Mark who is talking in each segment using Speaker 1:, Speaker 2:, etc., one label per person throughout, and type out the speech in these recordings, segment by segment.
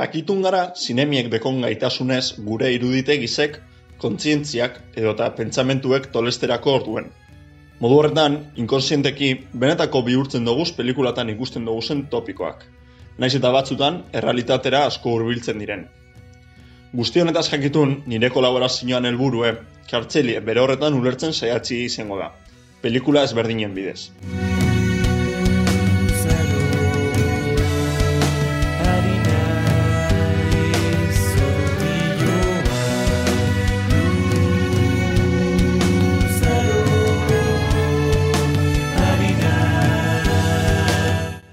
Speaker 1: Jakitun gara zinemiek dekon gaitasunez gure iruditegizek, kontzientziak edota pentsamentuek tolesterako orduen. Modu horretan, inkonsienteki, benetako bihurtzen doguz pelikulatan ikusten doguzen topikoak. Naiz eta batzutan, errealitatera asko hurbiltzen diren. Guzti honetaz jakitun, nire kolaborazioan helburue, kartzelie bere horretan ulertzen saiatzi izango da. Pelikula ezberdinen bidez.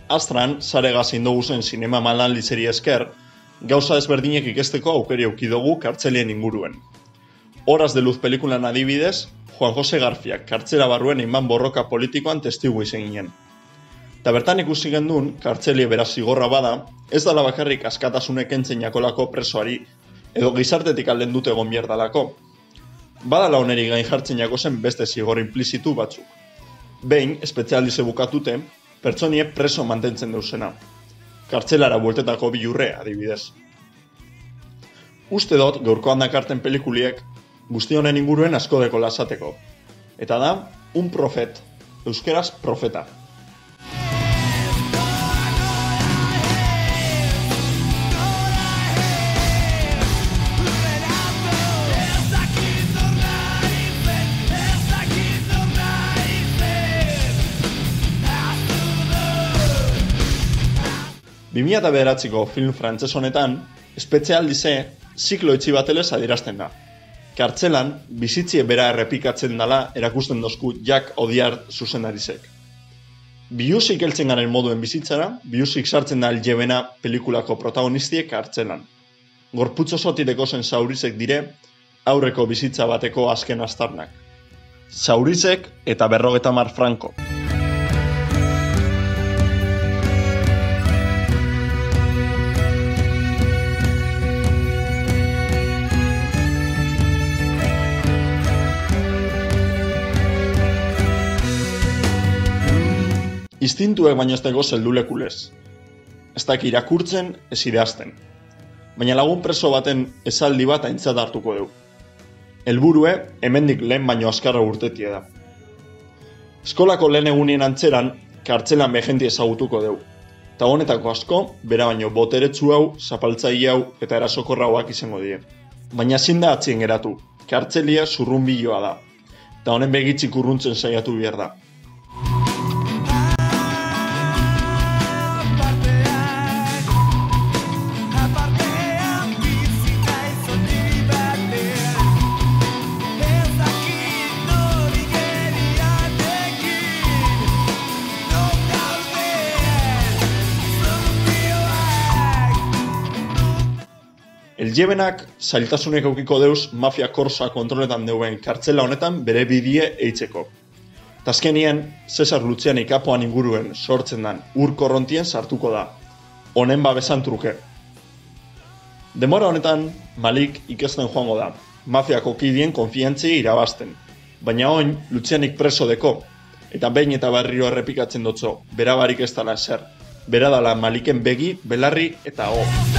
Speaker 1: Astran, sare gazein dugu zen sinema malan lizeri esker, gauza ezberdinek ikesteko aukeri aukidogu kartzelien inguruen. Horaz de luz pelikulan adibidez, Juan Jose Garfiak kartzela barruen inban borroka politikoan testigu izen ginen. Ta bertan ikusi gendun, kartzelie beraz zigorra bada, ez dala bakarrik askatasunek entzen jakolako presoari, edo gizartetik alden dute egon bierdalako. Badala oneri gain jartzen jako zen beste zigor implizitu batzuk. Behin, espezialize bukatute, pertsonie preso mantentzen deusena. Kartzelara bueltetako bilurre, adibidez. Uste dut, gaurko handakarten pelikuliek, guzti honen inguruen asko deko lasateko. Eta da, un profet, euskeraz profeta. Bimia eta bederatziko film frantzes honetan, espezialdize ziklo etxi batelez adierazten da. Kartzelan, bizitzie bera errepikatzen dala erakusten dozku jak odiar zuzenarizek. Biusik heltzen garen moduen bizitzara, biusik sartzen da aljebena pelikulako protagonistiek kartzelan. Gorputzo sotideko zen zaurizek dire, aurreko bizitza bateko azken astarnak. Zaurizek eta berrogeta mar. Istintuek baino ez dago zeldulekulez. Ez dak irakurtzen, ez idazten. Baina lagun preso baten esaldi bat aintzat hartuko du. Helburue hemendik lehen baino askarra urtetia da. Eskolako lehen egunien antzeran, kartzelan behenti ezagutuko du. Ta honetako asko, bera baino boteretsu hau, zapaltzaile hau eta erasokorra hauak izango die. Baina zin da atzien geratu, kartzelia zurrunbiloa da. Ta honen begitzik urruntzen saiatu behar da. Eljebenak zailtasunek aukiko deuz mafia korsa kontroletan deuen kartzela honetan bere bidie eitzeko. Tazkenien, Cesar Lucian ikapoan inguruen sortzen dan ur korrontien sartuko da. Honen babesan truke. Demora honetan, Malik ikesten joango da. Mafiako kidien konfiantzi irabazten. Baina oin, Lucianik preso deko. Eta behin eta barrio errepikatzen dutzo, bera barik ez dala eser. Bera dala Maliken begi, belarri eta ho.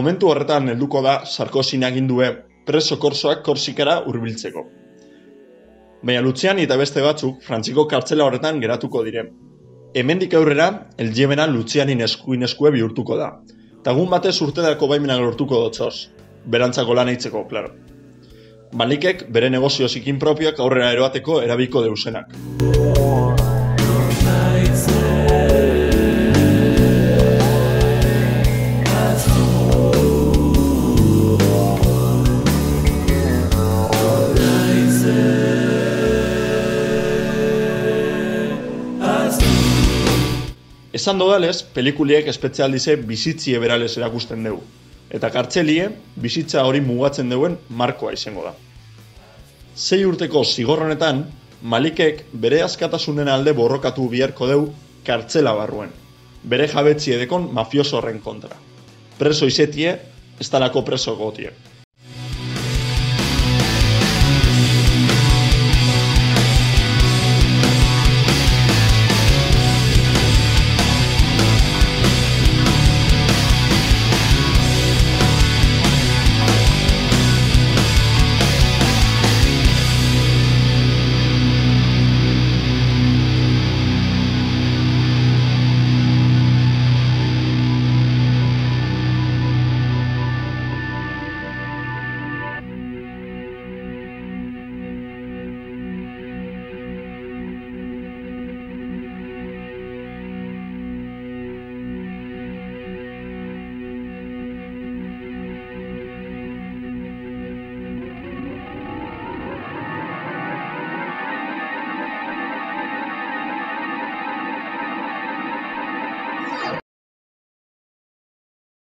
Speaker 1: Momentu horretan helduko da Sarkozin agindue preso korsoak korsikara hurbiltzeko. Baina Luciani eta beste batzuk frantziko kartzela horretan geratuko dire. Hemendik aurrera, eljemena Lucianin eskuin eskue bihurtuko da. Tagun batez urtedako baimenak lortuko dotzoz. Berantzako lan eitzeko, klaro. Malikek bere negozio zikin propioak aurrera eroateko erabiko deusenak. Esan dodalez, pelikuliek espezialdize bizitzi eberales erakusten dugu. Eta kartzelie, bizitza hori mugatzen duen markoa izango da. Sei urteko zigorronetan, Malikek bere askatasunen alde borrokatu biharko deu kartzela barruen. Bere jabetzi edekon mafioso horren kontra. Preso izetie, ez talako preso gotie.